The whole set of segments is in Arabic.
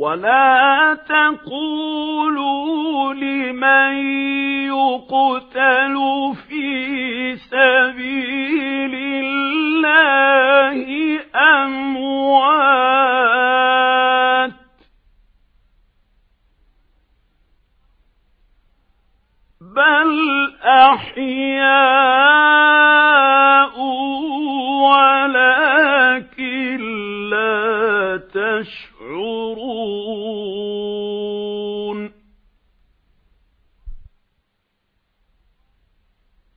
ولا تقولوا لمن يقتل في سبيل الله أموات بل أحياء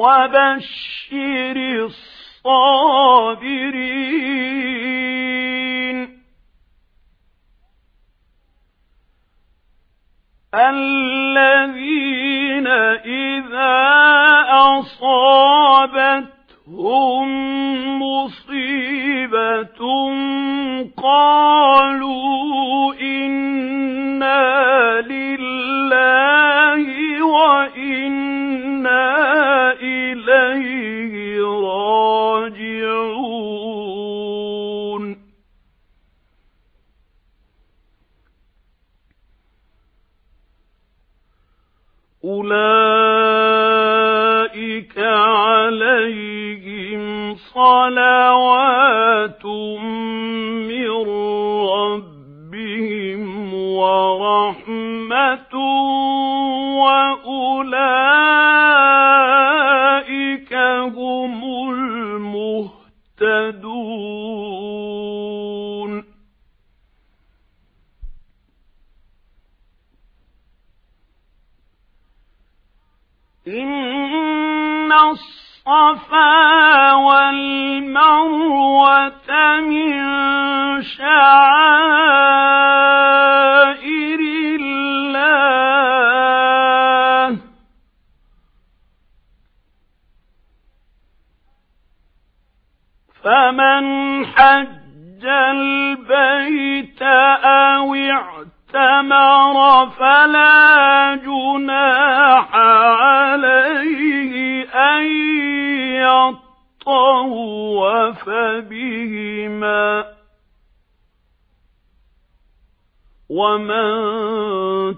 وبشر الصابرين. الذين إذا أصابتهم مصيبة قالوا أولئك عليهم صلوات من ربهم ورحمة وأولئك إن الصفا والمروة من شعائر الله فمن حج البيت أو اعتمر فلا جناح عليه أن يطوف بهما. ومن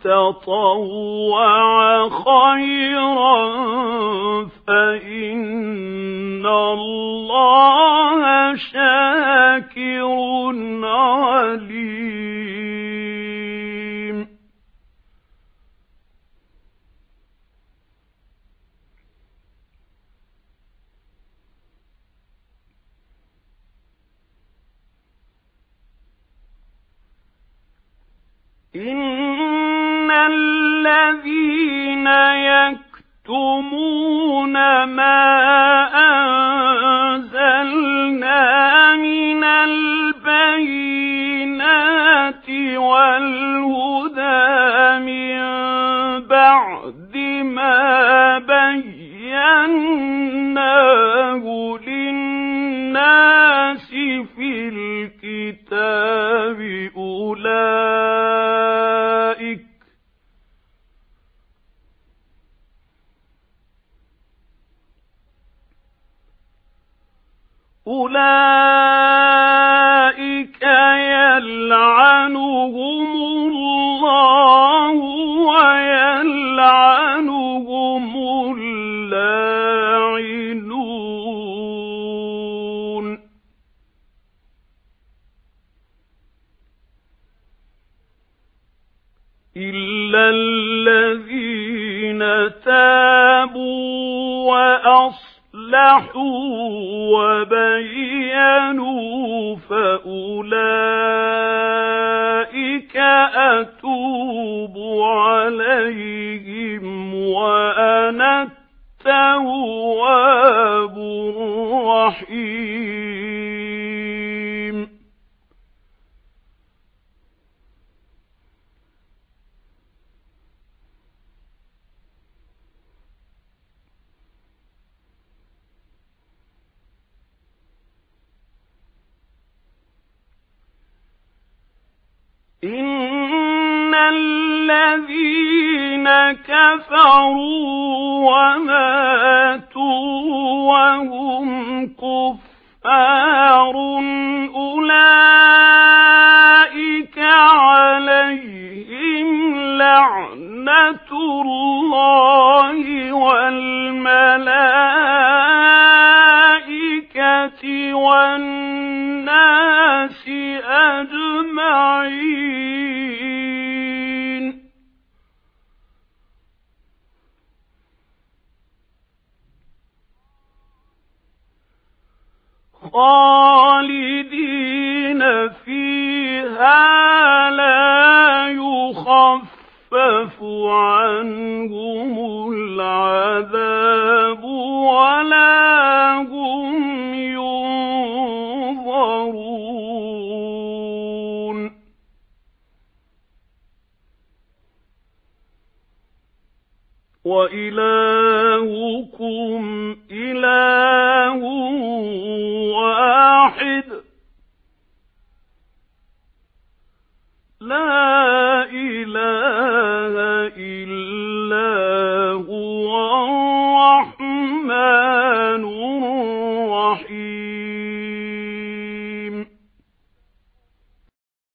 تطوع خيرا إن الذين يكتمون ما أنزلنا من البينات والهدى من بعد ما بيناه للناس في الكتاب أولئك يلعنهم الله ويلعنهم اللاعنون. إلا الذين تابوا وأصلحوا وبينوا فأولئك أتوب عليهم وأنا التواب الرحيم الذين كفروا وماتوا وهم كفار. أولئك عليهم لعنة الله والملائكة والناس خالدين فيها لا يخفف عنهم العذاب ولا هم ينظرون. وإلهكم إله